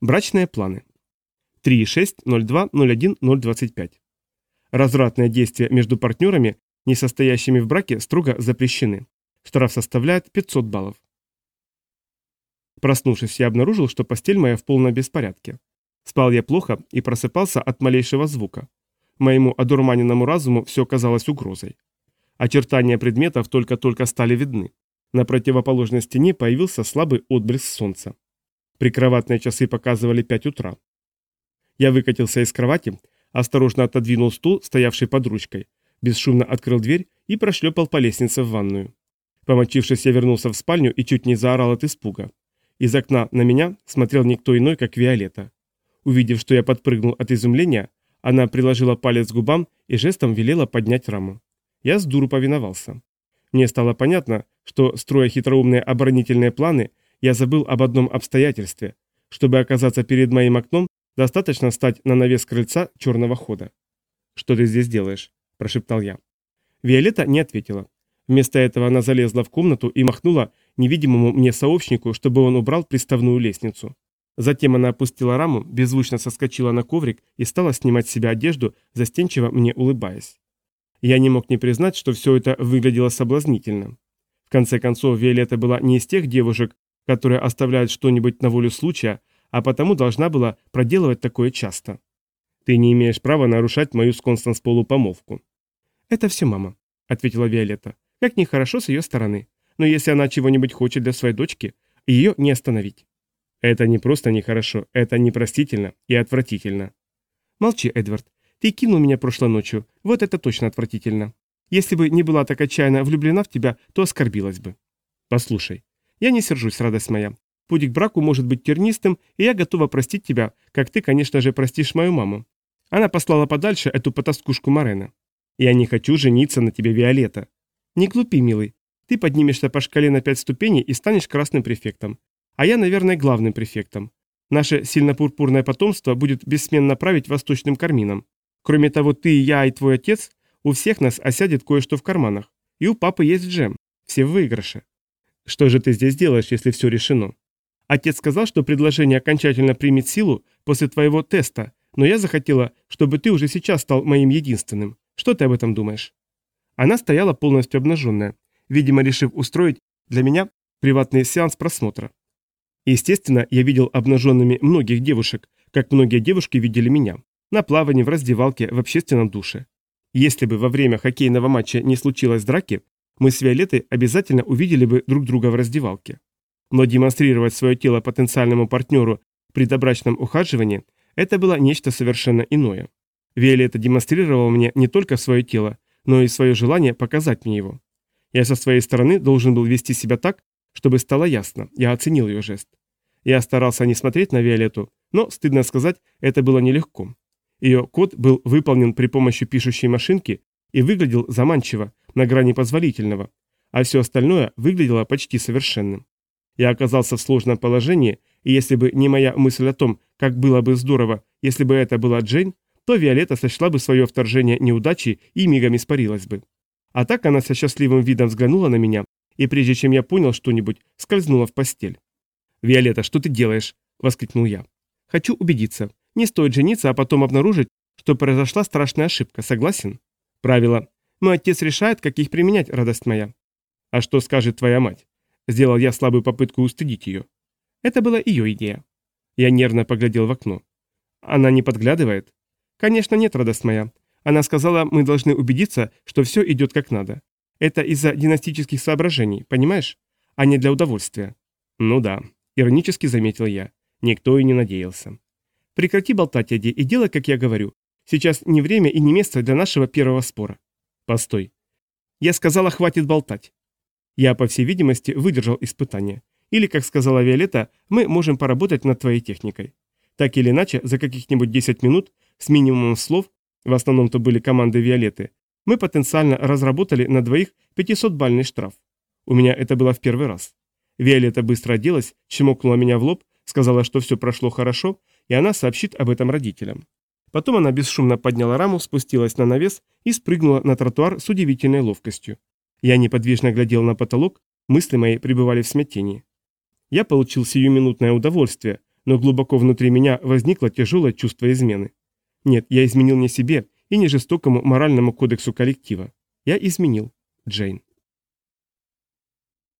Брачные планы. 3.6.02.01.025. Развратные действия между партнерами, не состоящими в браке, строго запрещены. Штраф составляет 500 баллов. Проснувшись, я обнаружил, что постель моя в полном беспорядке. Спал я плохо и просыпался от малейшего звука. Моему одурманенному разуму все казалось угрозой. Очертания предметов только-только стали видны. На противоположной стене появился слабый отблеск солнца. Прикроватные часы показывали 5 утра. Я выкатился из кровати, осторожно отодвинул стул, стоявший под ручкой, бесшумно открыл дверь и прошлепал по лестнице в ванную. Помочившись, я вернулся в спальню и чуть не заорал от испуга. Из окна на меня смотрел никто иной, как Виолетта. Увидев, что я подпрыгнул от изумления, она приложила палец к губам и жестом велела поднять раму. Я с дуру повиновался. Мне стало понятно, что, строя хитроумные оборонительные планы, я забыл об одном обстоятельстве. Чтобы оказаться перед моим окном, достаточно стать на навес крыльца черного хода. «Что ты здесь делаешь?» – прошептал я. Виолетта не ответила. Вместо этого она залезла в комнату и махнула невидимому мне сообщнику, чтобы он убрал приставную лестницу. Затем она опустила раму, беззвучно соскочила на коврик и стала снимать с себя одежду, застенчиво мне улыбаясь. Я не мог не признать, что все это выглядело соблазнительно. В конце концов, Виолетта была не из тех девушек, которые оставляют что-нибудь на волю случая, а потому должна была проделывать такое часто. Ты не имеешь права нарушать мою с Констанс Полу помолвку. Это все мама, ответила Виолетта. Как нехорошо с ее стороны. Но если она чего-нибудь хочет для своей дочки, ее не остановить. Это не просто нехорошо, это непростительно и отвратительно. Молчи, Эдвард. Ты кинул меня прошлой ночью. Вот это точно отвратительно. Если бы не была так отчаянно влюблена в тебя, то оскорбилась бы. Послушай, я не сержусь, радость моя. Путь к браку может быть тернистым, и я готова простить тебя, как ты, конечно же, простишь мою маму. Она послала подальше эту потаскушку Марена. Я не хочу жениться на тебе, Виолетта. Не глупи, милый. Ты поднимешься по шкале на пять ступеней и станешь красным префектом. А я, наверное, главным префектом. Наше сильно-пурпурное потомство будет бессменно править восточным кармином. Кроме того, ты, я и твой отец, у всех нас осядет кое-что в карманах. И у папы есть джем. Все в выигрыше. Что же ты здесь делаешь, если все решено? Отец сказал, что предложение окончательно примет силу после твоего теста, но я захотела, чтобы ты уже сейчас стал моим единственным. Что ты об этом думаешь? Она стояла полностью обнаженная, видимо, решив устроить для меня приватный сеанс просмотра. Естественно, я видел обнаженными многих девушек, как многие девушки видели меня. На плавании, в раздевалке, в общественном душе. Если бы во время хоккейного матча не случилось драки, мы с Виолеттой обязательно увидели бы друг друга в раздевалке. Но демонстрировать свое тело потенциальному партнеру при добрачном ухаживании – это было нечто совершенно иное. Виолетта демонстрировала мне не только свое тело, но и свое желание показать мне его. Я со своей стороны должен был вести себя так, чтобы стало ясно, я оценил ее жест. Я старался не смотреть на Виолетту, но, стыдно сказать, это было нелегко. Ее код был выполнен при помощи пишущей машинки и выглядел заманчиво, на грани позволительного, а все остальное выглядело почти совершенным. Я оказался в сложном положении, и если бы не моя мысль о том, как было бы здорово, если бы это была Джейн, то Виолетта сочла бы свое вторжение неудачей и мигом испарилась бы. А так она со счастливым видом взглянула на меня, и прежде чем я понял что-нибудь, скользнула в постель. «Виолетта, что ты делаешь?» – воскликнул я. «Хочу убедиться. Не стоит жениться, а потом обнаружить, что произошла страшная ошибка. Согласен?» «Правило. Мой отец решает, как их применять, радость моя». «А что скажет твоя мать?» Сделал я слабую попытку устыдить ее. Это была ее идея. Я нервно поглядел в окно. Она не подглядывает? Конечно, нет, радость моя. Она сказала, мы должны убедиться, что все идет как надо. Это из-за династических соображений, понимаешь? А не для удовольствия. Ну да, иронически заметил я. Никто и не надеялся. Прекрати болтать, Эдди, и делай, как я говорю. Сейчас не время и не место для нашего первого спора. Постой. Я сказала, хватит болтать. Я, по всей видимости, выдержал испытание. Или, как сказала Виолетта, мы можем поработать над твоей техникой. Так или иначе, за каких-нибудь 10 минут, с минимумом слов, в основном то были команды Виолетты, мы потенциально разработали на двоих 500-бальный штраф. У меня это было в первый раз. Виолетта быстро оделась, чмокнула меня в лоб, сказала, что все прошло хорошо, и она сообщит об этом родителям. Потом она бесшумно подняла раму, спустилась на навес и спрыгнула на тротуар с удивительной ловкостью. Я неподвижно глядел на потолок, мысли мои пребывали в смятении. Я получил сиюминутное удовольствие, Но глубоко внутри меня возникло тяжелое чувство измены. Нет, я изменил не себе и не жестокому моральному кодексу коллектива. Я изменил Джейн.